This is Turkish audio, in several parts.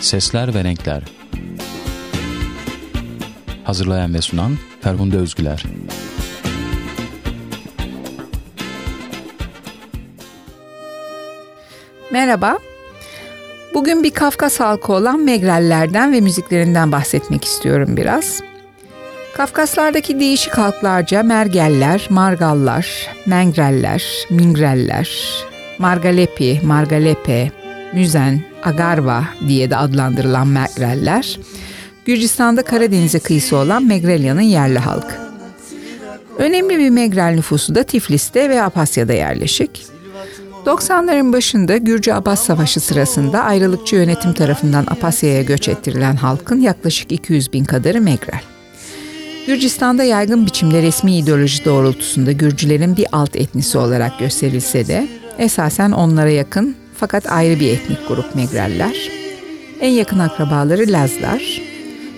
Sesler ve Renkler Hazırlayan ve sunan Ferhunde Özgüler Merhaba. Bugün bir Kafkas halkı olan Megrellerden ve müziklerinden bahsetmek istiyorum biraz. Kafkaslardaki değişik halklarca Mergeller, Margallar, Mengreller, Mingreller, Margalepi, Margalepe, Müzen, Agarva diye de adlandırılan Megreller, Gürcistan'da Karadeniz'e kıyısı olan Megrelya'nın yerli halkı. Önemli bir Megrel nüfusu da Tiflis'te ve Apasya'da yerleşik. 90'ların başında Gürcü Abbas Savaşı sırasında ayrılıkçı yönetim tarafından Apasya'ya göç ettirilen halkın yaklaşık 200 bin kadarı Megrel. Gürcistan'da yaygın biçimde resmi ideoloji doğrultusunda Gürcülerin bir alt etnisi olarak gösterilse de esasen onlara yakın fakat ayrı bir etnik grup Megreller. En yakın akrabaları Lazlar.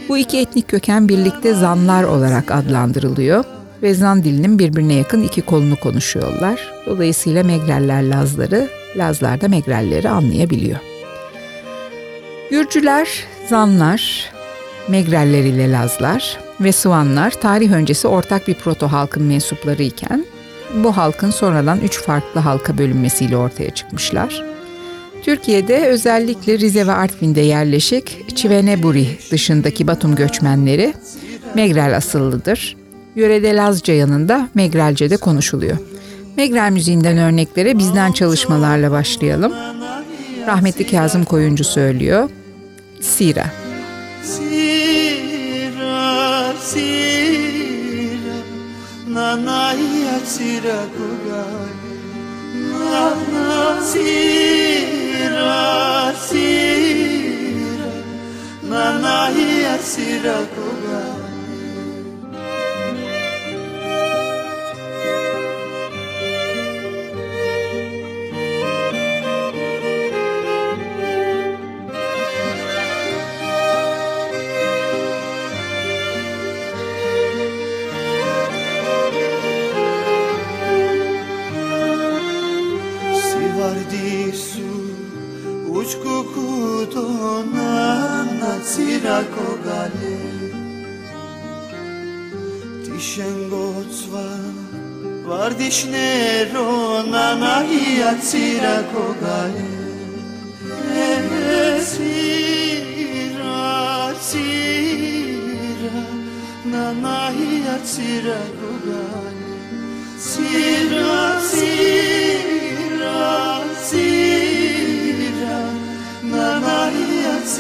Bu iki etnik köken birlikte Zanlar olarak adlandırılıyor ve Zan dilinin birbirine yakın iki kolunu konuşuyorlar. Dolayısıyla Megreller Lazları, Lazlar da Megrelleri anlayabiliyor. Gürcüler, Zanlar, Megreller ile Lazlar ve Sıvanlar tarih öncesi ortak bir proto halkın mensupları iken bu halkın sonradan üç farklı halka bölünmesiyle ortaya çıkmışlar. Türkiye'de özellikle Rize ve Artvin'de yerleşik Çiveneburi dışındaki Batum göçmenleri Megrel asıllıdır. Yörede Lazca yanında Megrelce de konuşuluyor. Megrel müziğinden örneklere bizden çalışmalarla başlayalım. Rahmetli Kazım Koyuncu söylüyor. Sira. Sira, sira, nanaya sira kugai, nana sira, sira, nanaya sira კუჩკუკუტონა ნაცირაკოგალე ტიშენგოცვა ვარდიშნერო ნანაია ცირაკოგალე ცირა ცირა ნანაია ცირაკოგალე ცირა ცირა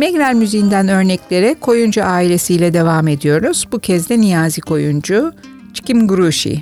Megrel müziğinden örneklere Koyuncu ailesiyle devam ediyoruz. Bu kez de Niyazi Koyuncu, Çikim Guruşi.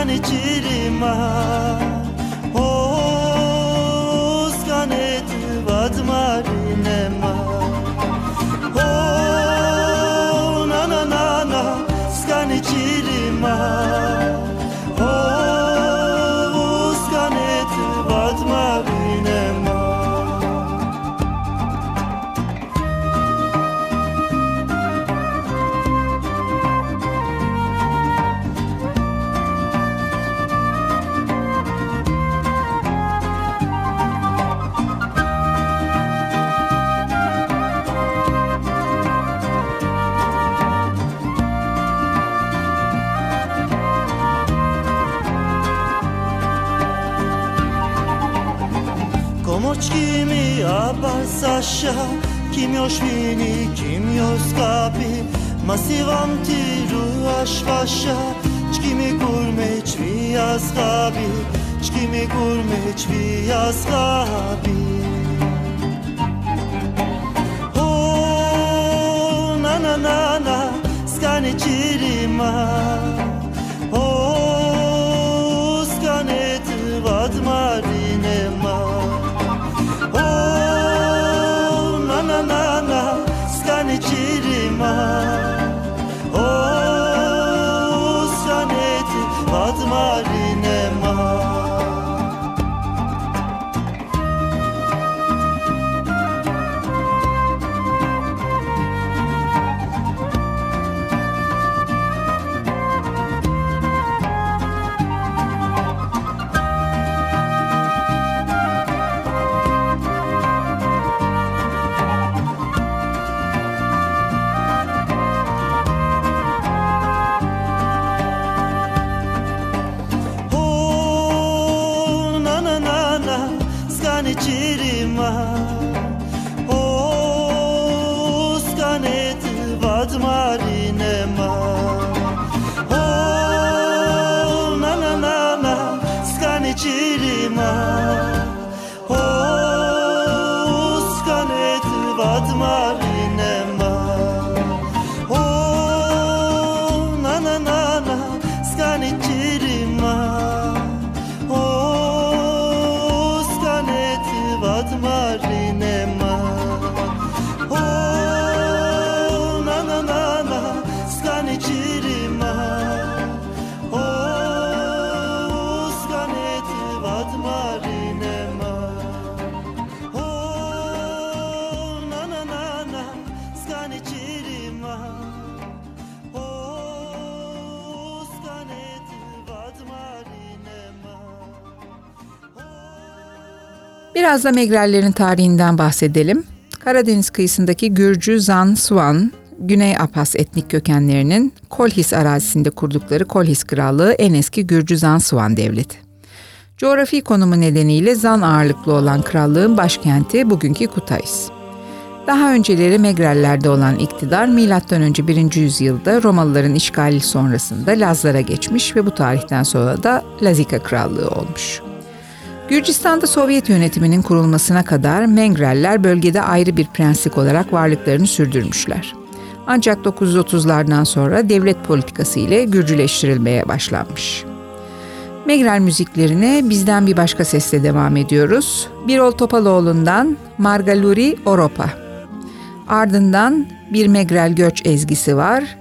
Skani chirima. Oh, abasasha Kim još vini, kim još skapi Masivam ti ruaš vaša Čki mi gurme čvi ashabi Čki mi gurme čvi ashabi Oh, na na na na Skani čirima Biraz da Megrellerin tarihinden bahsedelim. Karadeniz kıyısındaki Gürcü Zan Suan, Güney Apas etnik kökenlerinin Kolhis arazisinde kurdukları Kolhis Krallığı en eski Gürcü Zan Suan devleti. Coğrafi konumu nedeniyle Zan ağırlıklı olan krallığın başkenti bugünkü Kutays. Daha önceleri Megrellerde olan iktidar M.Ö. 1. yüzyılda Romalıların işgali sonrasında Lazlara geçmiş ve bu tarihten sonra da Lazika Krallığı olmuş. Gürcistan'da Sovyet yönetiminin kurulmasına kadar Mengreller bölgede ayrı bir prenslik olarak varlıklarını sürdürmüşler. Ancak 930'lardan sonra devlet politikası ile Gürcüleştirilmeye başlanmış. Megrel müziklerine bizden bir başka sesle devam ediyoruz. Birol Topaloğlu'ndan Margaluri Oropa. Ardından bir Megrel göç ezgisi var.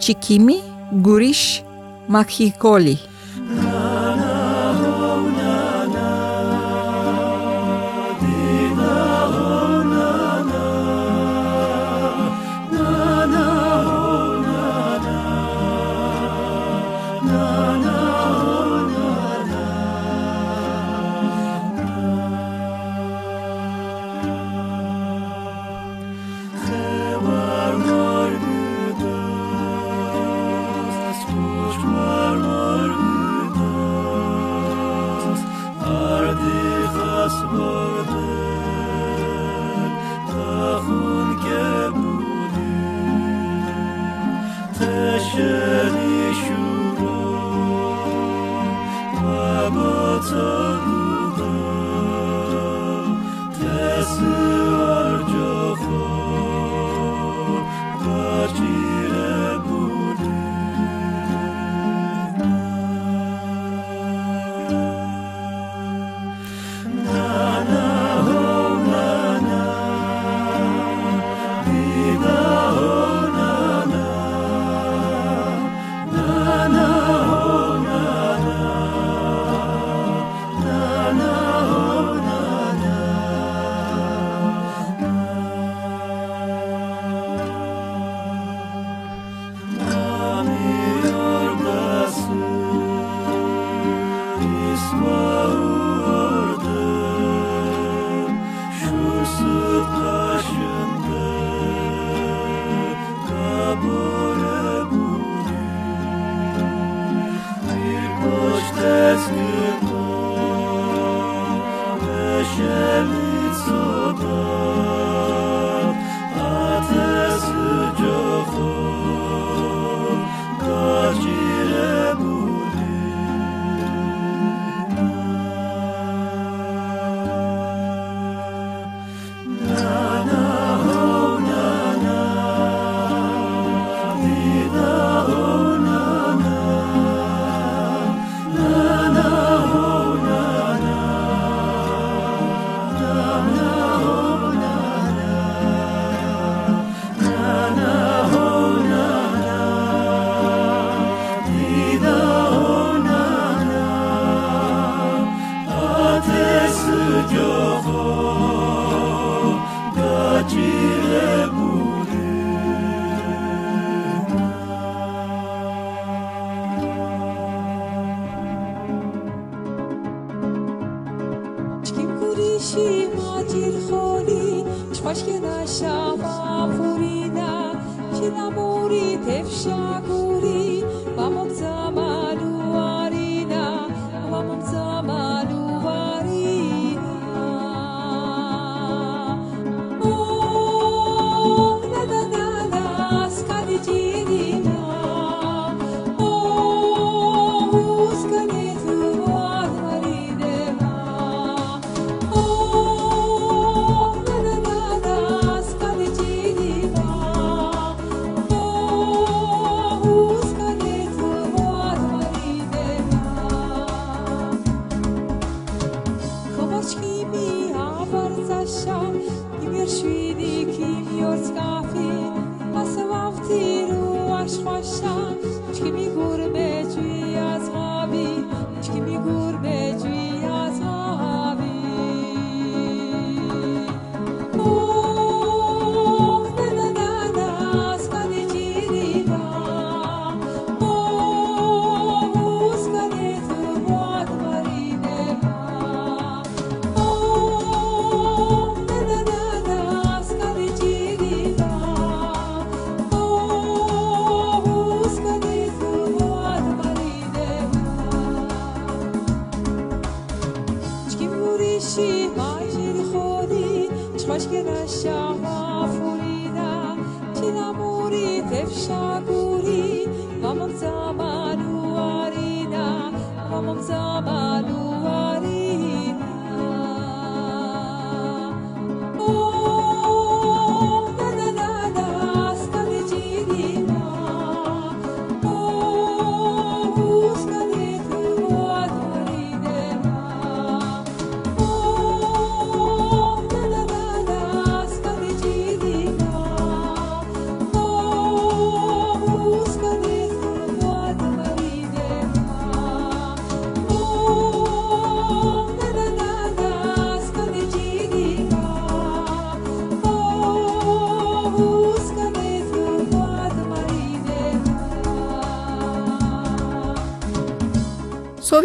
Çikimi Guriş Makhikoli. Teşeri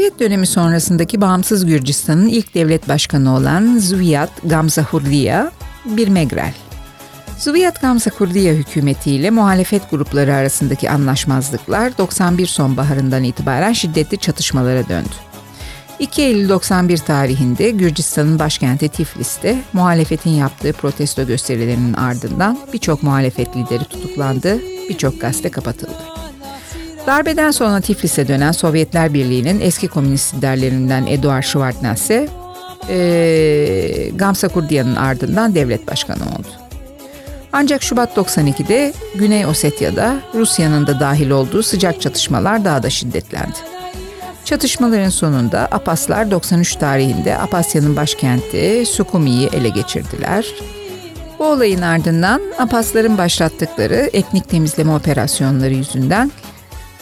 Sovyet dönemi sonrasındaki bağımsız Gürcistan'ın ilk devlet başkanı olan Zuviyat Gamsahurliya bir Megrel. Zuviyat Gamsahurliya hükümetiyle muhalefet grupları arasındaki anlaşmazlıklar 91 sonbaharından itibaren şiddetli çatışmalara döndü. 2 Eylül 91 tarihinde Gürcistan'ın başkenti Tiflis'te muhalefetin yaptığı protesto gösterilerinin ardından birçok muhalefet lideri tutuklandı, birçok gazete kapatıldı. Darbeden sonra Tiflis'e dönen Sovyetler Birliği'nin eski komünist liderlerinden Eduard Shevardnadze, e, Gamsa Kurdiyan'ın ardından devlet başkanı oldu. Ancak Şubat 92'de Güney Osetya'da Rusya'nın da dahil olduğu sıcak çatışmalar daha da şiddetlendi. Çatışmaların sonunda Apaslar 93 tarihinde Apasya'nın başkenti Sukumi'yi ele geçirdiler. Bu olayın ardından Apasların başlattıkları etnik temizleme operasyonları yüzünden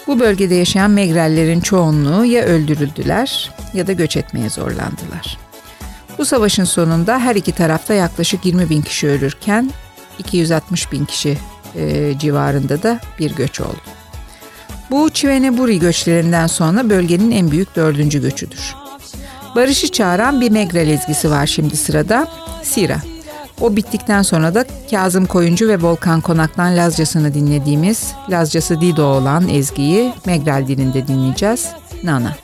bu bölgede yaşayan Megrellerin çoğunluğu ya öldürüldüler ya da göç etmeye zorlandılar. Bu savaşın sonunda her iki tarafta yaklaşık 20 bin kişi ölürken 260 bin kişi e, civarında da bir göç oldu. Bu Çiveneburi göçlerinden sonra bölgenin en büyük dördüncü göçüdür. Barışı çağıran bir Megrel ezgisi var şimdi sırada. Sira. O bittikten sonra da Kazım Koyuncu ve Volkan Konak'tan Lazcasını dinlediğimiz Lazcası Dido olan ezgiyi Megrel dilinde dinleyeceğiz. Nana.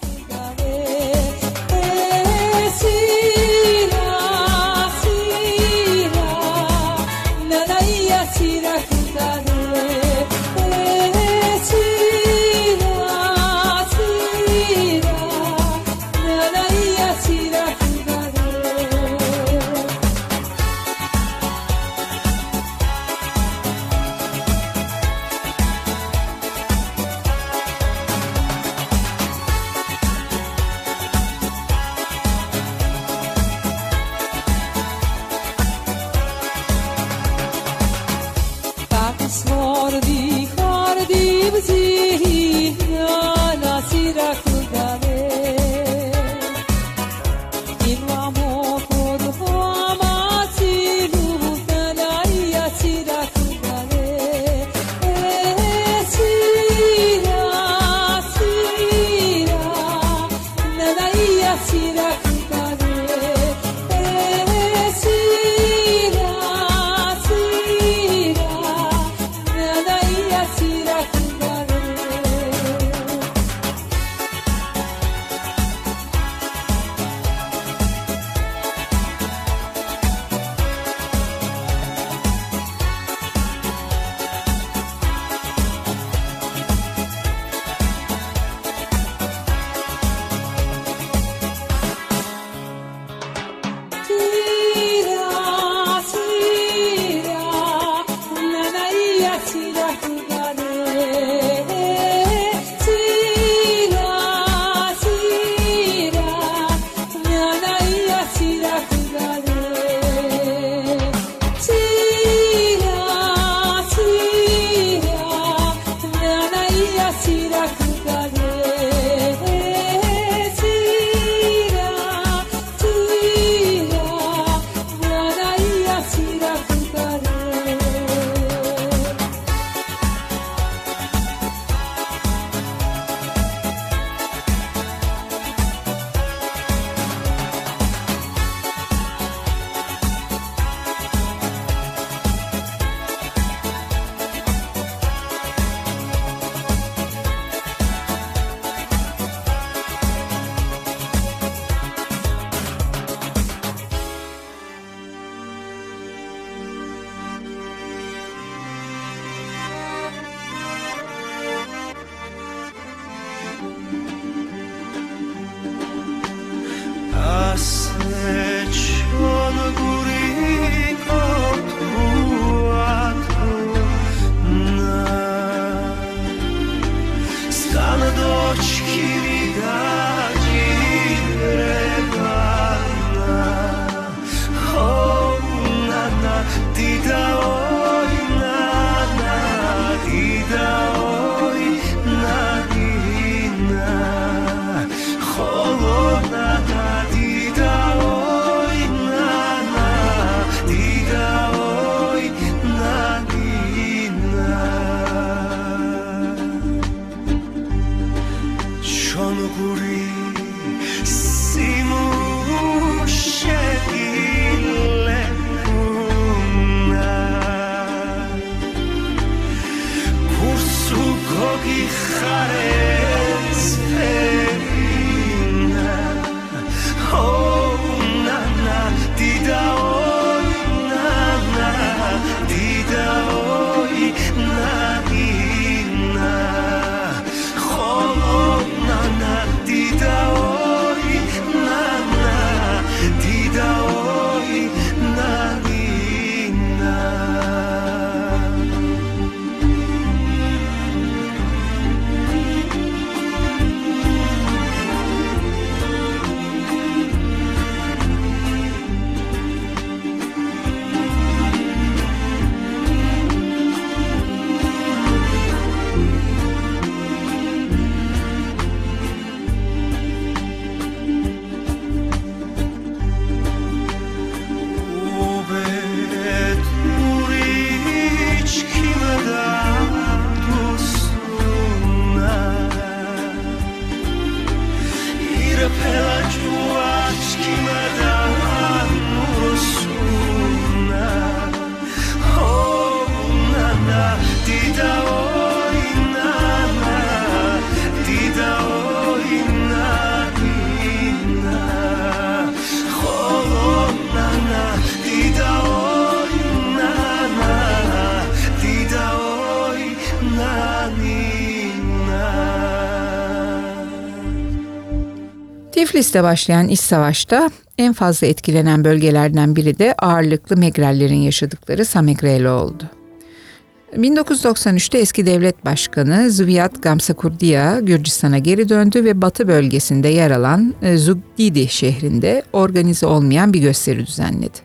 Tiflis'te başlayan iç savaşta en fazla etkilenen bölgelerden biri de ağırlıklı Megrellerin yaşadıkları Samegrelo oldu. 1993'te eski devlet başkanı Zviat Gamsakurdia Gürcistan'a geri döndü ve batı bölgesinde yer alan e, Zugdidi şehrinde organize olmayan bir gösteri düzenledi.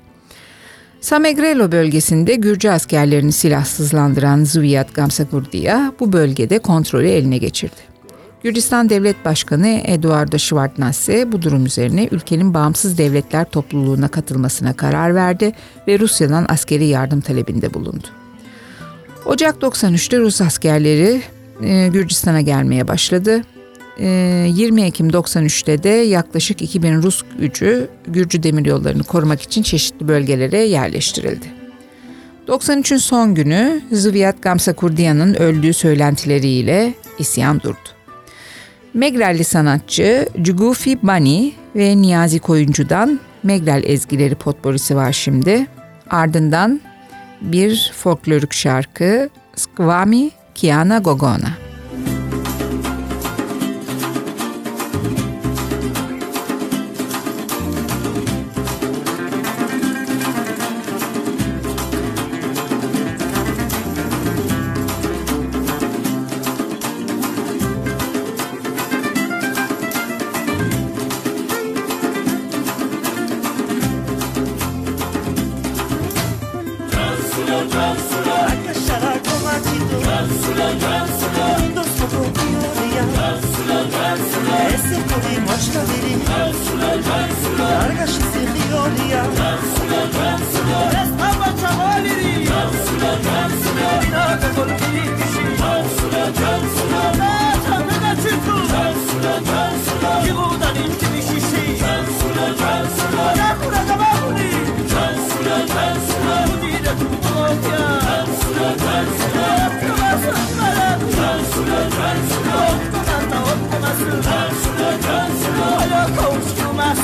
Samegrelo bölgesinde Gürcü askerlerini silahsızlandıran Zviat Gamsakurdia bu bölgede kontrolü eline geçirdi. Gürcistan Devlet Başkanı Eduardo Shevardnadze bu durum üzerine ülkenin bağımsız devletler topluluğuna katılmasına karar verdi ve Rusya'dan askeri yardım talebinde bulundu. Ocak 93'te Rus askerleri e, Gürcistan'a gelmeye başladı. E, 20 Ekim 93'te de yaklaşık 2000 Rus gücü Gürcü demiryollarını korumak için çeşitli bölgelere yerleştirildi. 93'ün son günü Zviat Gamsakurdiyan'ın öldüğü söylentileriyle isyan durdu. Megrelli sanatçı Cugufi Bani ve Niyazi Koyuncu'dan Megrel ezgileri potporisi var şimdi. Ardından bir folklorik şarkı Skvami Kiana Gogona.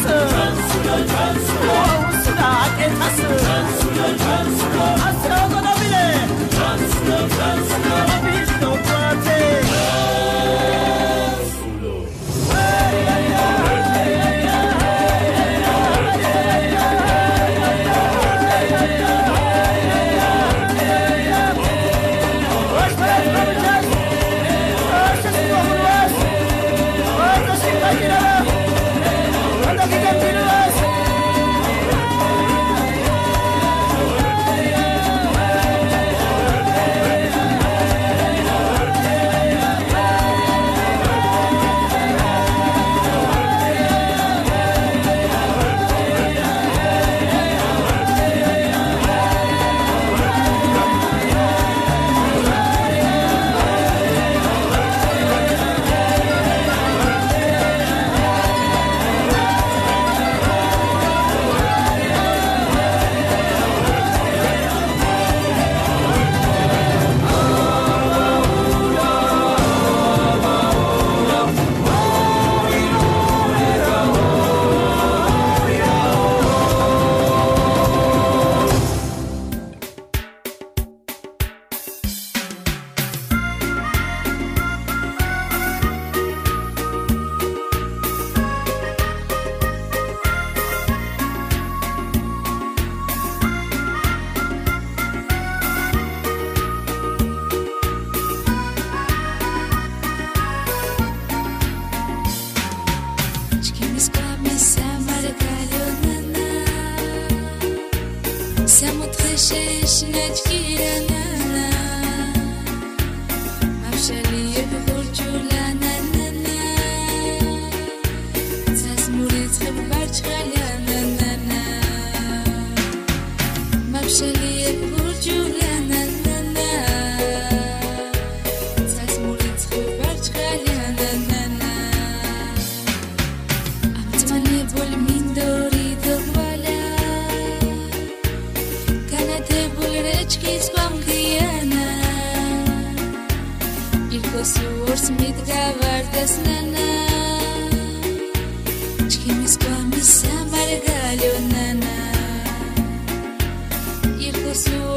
Jansu, Jansu, Jansu, Jansu,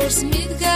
Për smit ka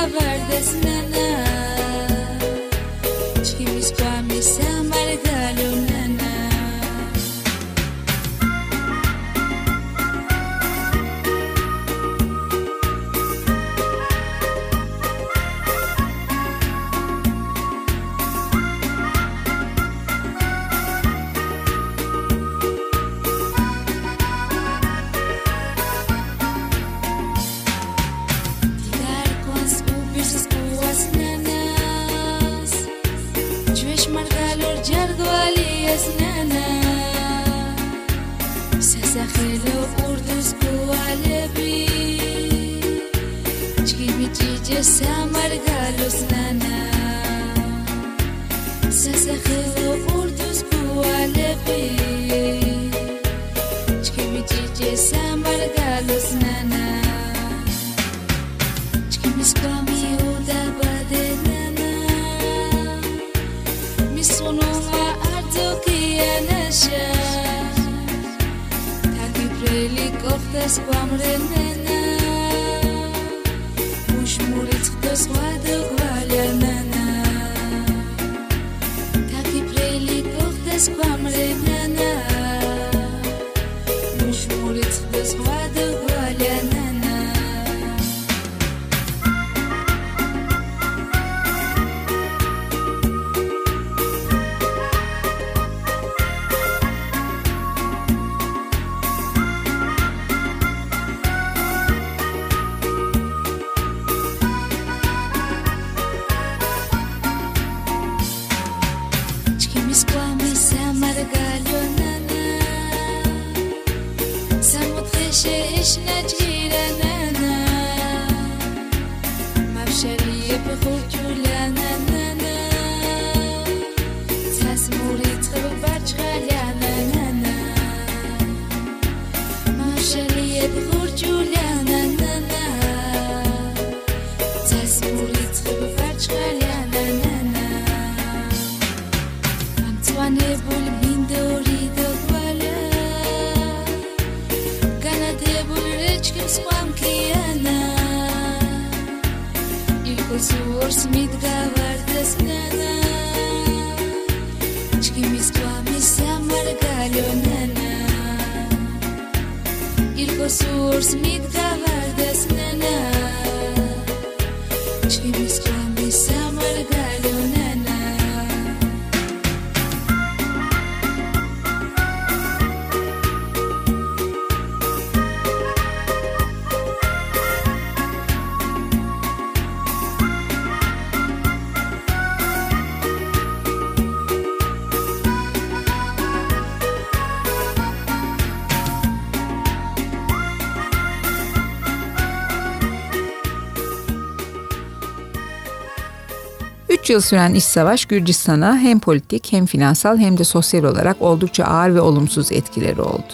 3 yıl süren iç savaş Gürcistan'a hem politik hem finansal hem de sosyal olarak oldukça ağır ve olumsuz etkileri oldu.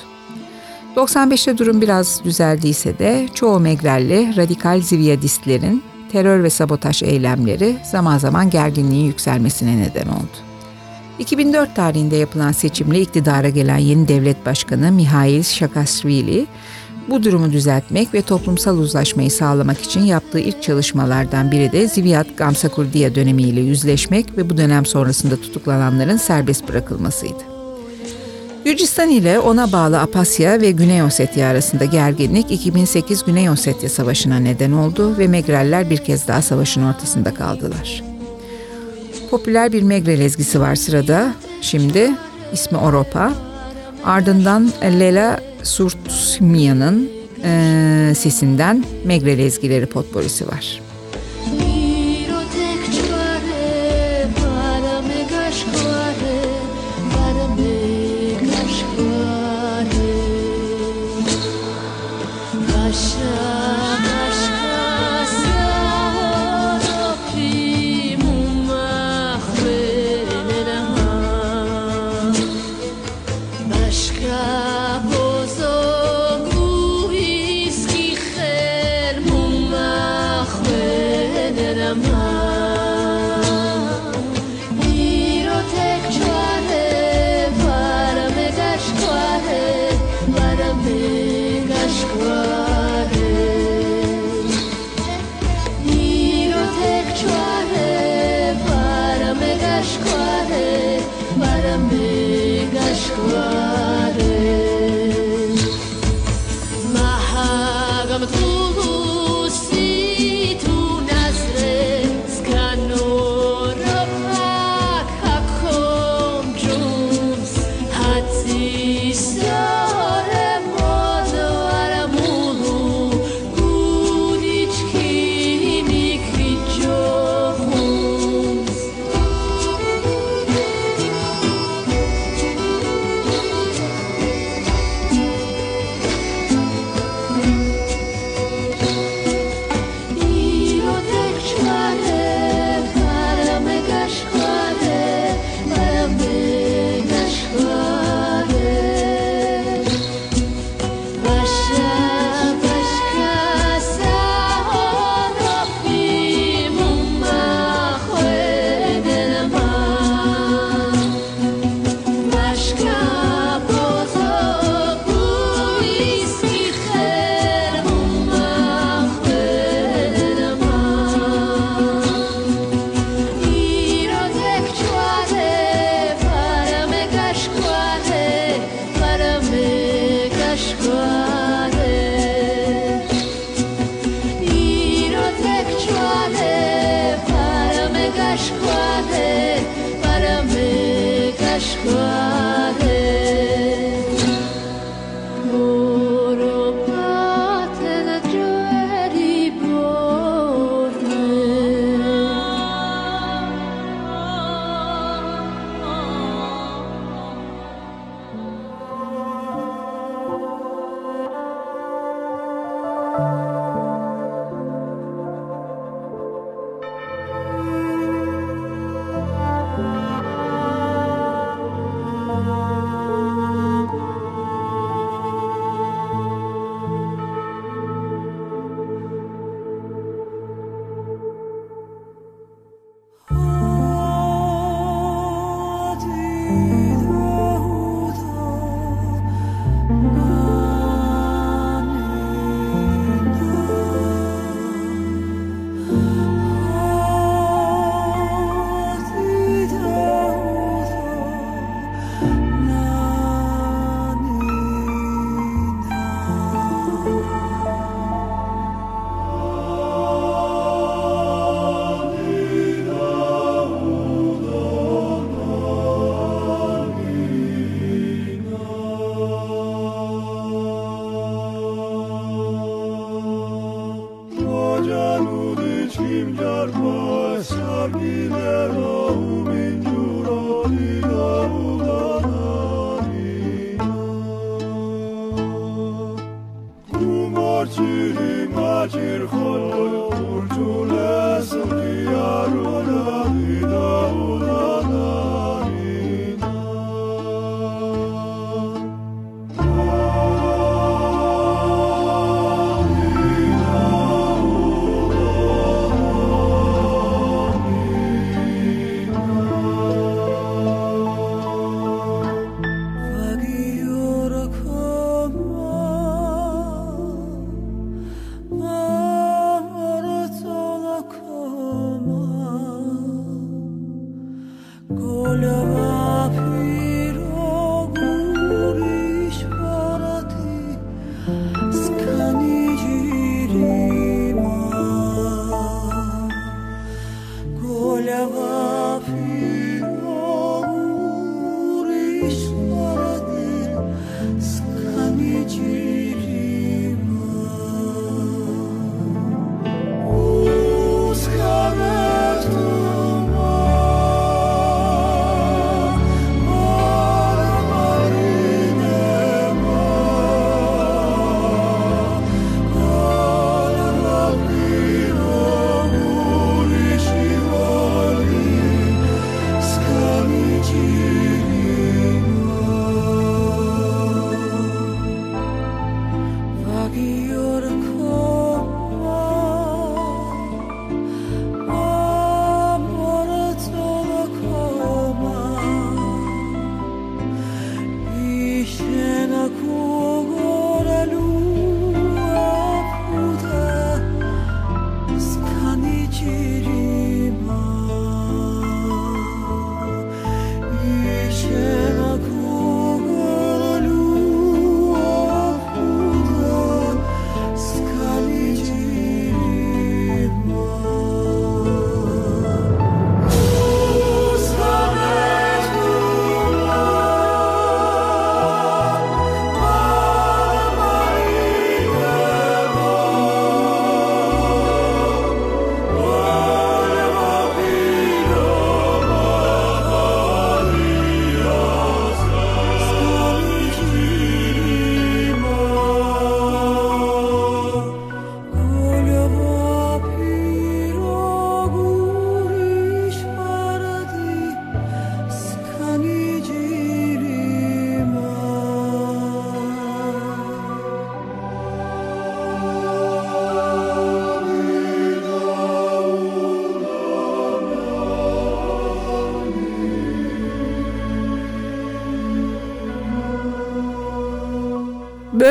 95'te durum biraz düzeldiyse de çoğu Megrelli radikal ziviyadistlerin terör ve sabotaj eylemleri zaman zaman gerginliğin yükselmesine neden oldu. 2004 tarihinde yapılan seçimle iktidara gelen yeni devlet başkanı Mihail Saakashvili bu durumu düzeltmek ve toplumsal uzlaşmayı sağlamak için yaptığı ilk çalışmalardan biri de Ziviyat Gamsakurdiya dönemiyle yüzleşmek ve bu dönem sonrasında tutuklananların serbest bırakılmasıydı. Gürcistan ile ona bağlı Apasya ve Güney Ossetya arasında gerginlik 2008 Güney Ossetya Savaşı'na neden oldu ve Megreller bir kez daha savaşın ortasında kaldılar. Popüler bir Megrel ezgisi var sırada. Şimdi ismi Oropa. Ardından Lela Surtsmia'nın e, sesinden Megrel ezgileri potporisi var.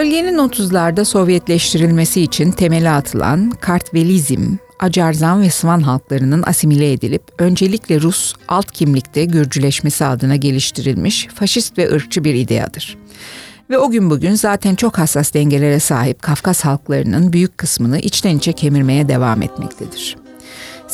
Bölgenin 30'larda Sovyetleştirilmesi için temeli atılan Kartvelizm, Acarzan ve Svan halklarının asimile edilip öncelikle Rus alt kimlikte Gürcüleşmesi adına geliştirilmiş faşist ve ırkçı bir ideadır. Ve o gün bugün zaten çok hassas dengelere sahip Kafkas halklarının büyük kısmını içten içe kemirmeye devam etmektedir.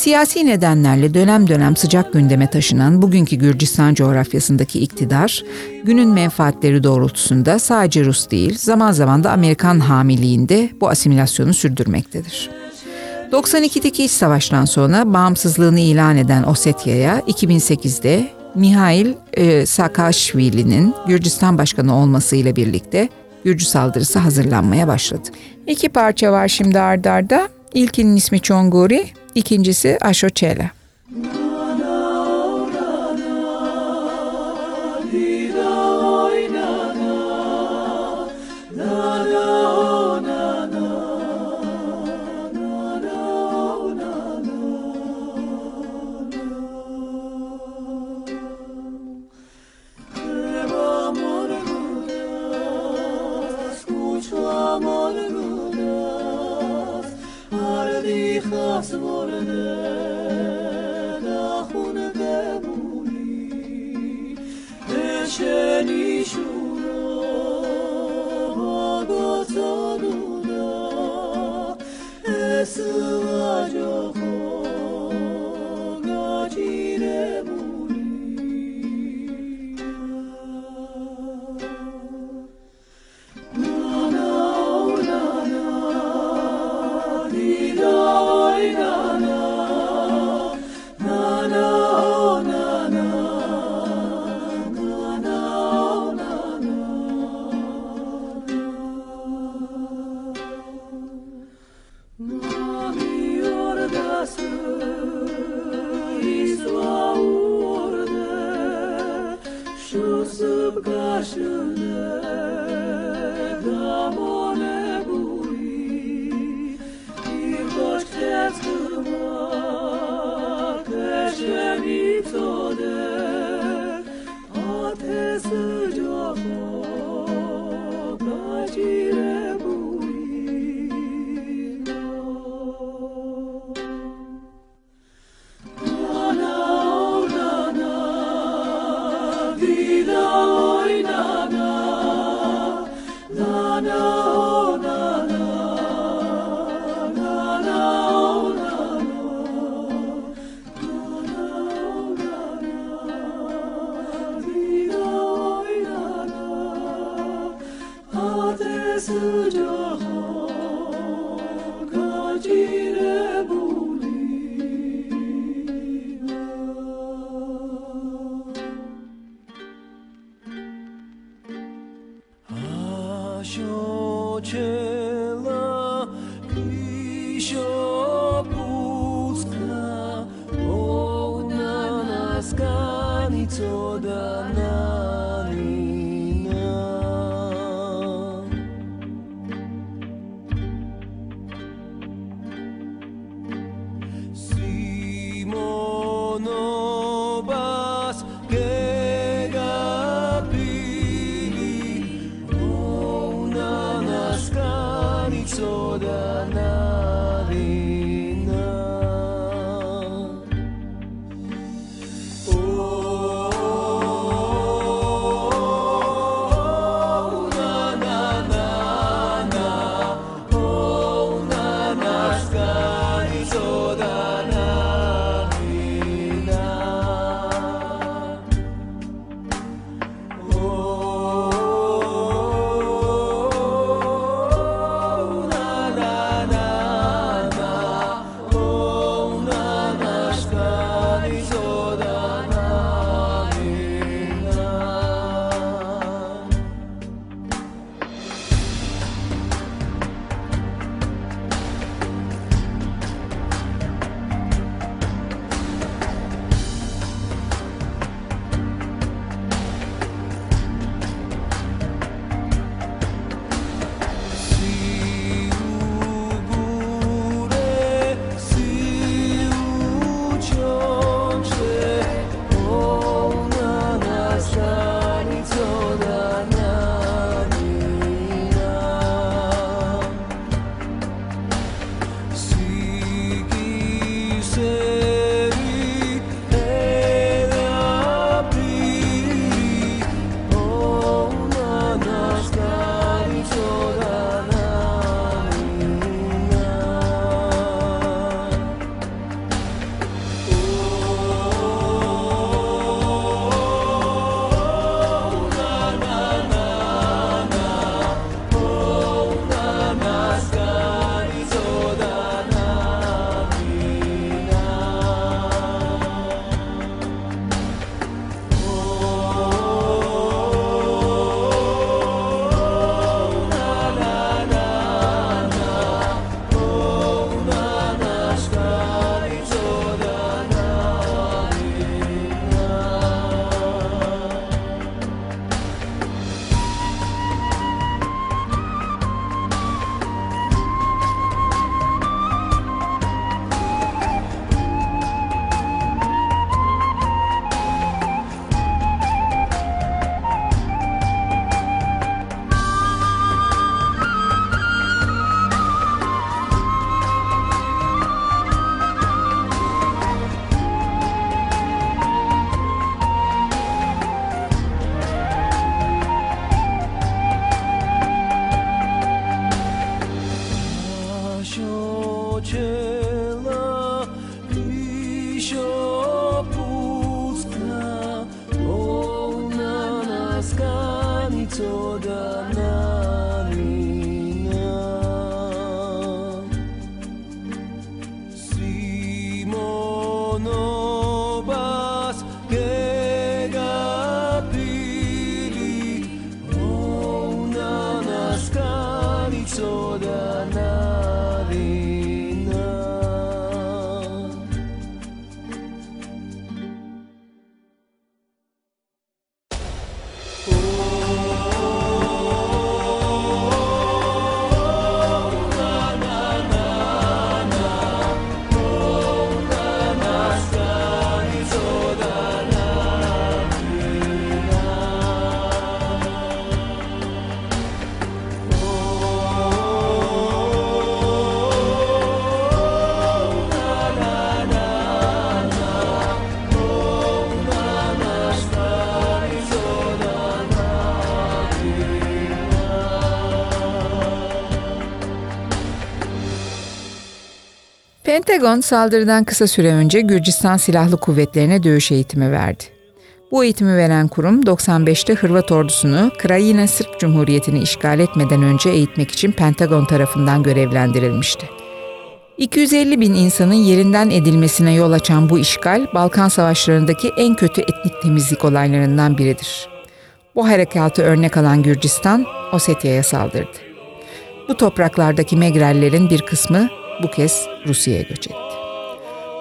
Siyasi nedenlerle dönem dönem sıcak gündeme taşınan bugünkü Gürcistan coğrafyasındaki iktidar, günün menfaatleri doğrultusunda sadece Rus değil, zaman zaman da Amerikan hamiliğinde bu asimilasyonu sürdürmektedir. 92'deki iç savaştan sonra bağımsızlığını ilan eden Osetya'ya 2008'de Mihail e, Saakashvili'nin Gürcistan başkanı olmasıyla birlikte Gürcü saldırısı hazırlanmaya başladı. İki parça var şimdi ardarda. İlkinin ismi Çonguri, ikincisi Aşoçela. Lana, Lana. Pentagon saldırıdan kısa süre önce Gürcistan Silahlı Kuvvetlerine dövüş eğitimi verdi. Bu eğitimi veren kurum 95'te Hırvat ordusunu Krajina Sırp Cumhuriyeti'ni işgal etmeden önce eğitmek için Pentagon tarafından görevlendirilmişti. 250 bin insanın yerinden edilmesine yol açan bu işgal, Balkan Savaşları'ndaki en kötü etnik temizlik olaylarından biridir. Bu harekatı örnek alan Gürcistan, Osetya'ya saldırdı. Bu topraklardaki Megrellerin bir kısmı bu kez Rusya'ya göç etti.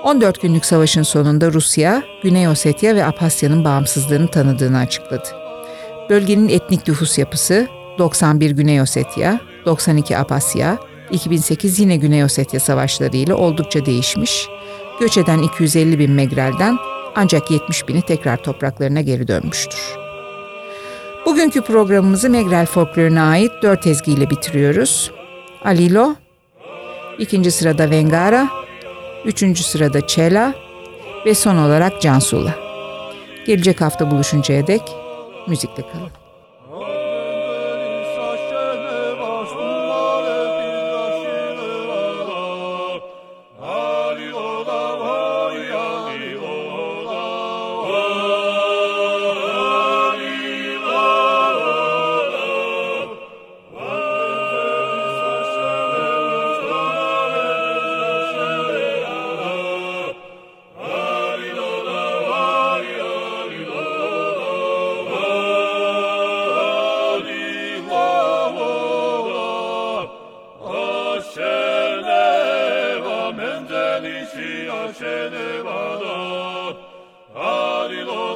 14 günlük savaşın sonunda Rusya, Güney Ossetya ve Apasya'nın bağımsızlığını tanıdığını açıkladı. Bölgenin etnik nüfus yapısı 91 Güney Ossetya, 92 Apasya, 2008 yine Güney Ossetya savaşları ile oldukça değişmiş. Göç eden 250 bin Megrel'den ancak 70 bini tekrar topraklarına geri dönmüştür. Bugünkü programımızı Megrel folkloruna ait dört ezgiyle bitiriyoruz. Alilo, ikinci sırada Vengara, üçüncü sırada Çela ve son olarak Cansula. Gelecek hafta buluşuncaya dek müzikle kalın. Adilor.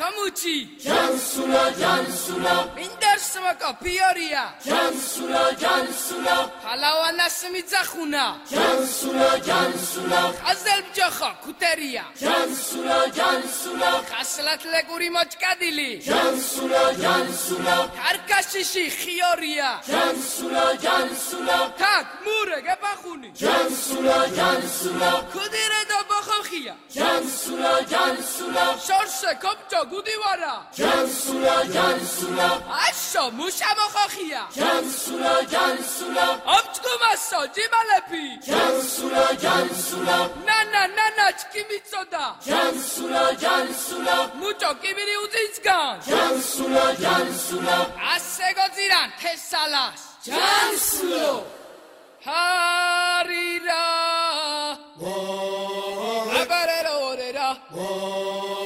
გამოჩი ჯანსულა ჯანსულა. მინდერსმაკა პიორია ჯანსულა ჯანსულა. ფალავანას მიძახუნა ჯანსულა ჯანსულა. ხაზელბჯოხა ქუტერია. ჯანსულა ჯანსულა. ხასლათლეგური მოჭკადილი. ჯანსულა ჯანსულა. თარკაშიში ხიორია. ჯანსულა ჯანსულა. თაკ მურე გაბახუნი ჯანსულა ჯანსულა. ქუდირე და ბოხოხია ჯანსულა ჯანსულა. სულა შორშე კოპჭო გუდივარა ჯანსულა ჯანსულა აშო მუშა მოხოხია ჯანსულა ჯანსულა ომჭკომასო ჯიმალეფი ჯანსულა ჯანსულა ნანა ნანა ჩკიმიწოდა ჯანსულა ჯანსულა მუჭო კიბირი უძინსგან ჯანსულა ჯანსულა ასე გოძირან თესალას ჯანსულო ჰარირა Oh Whoa.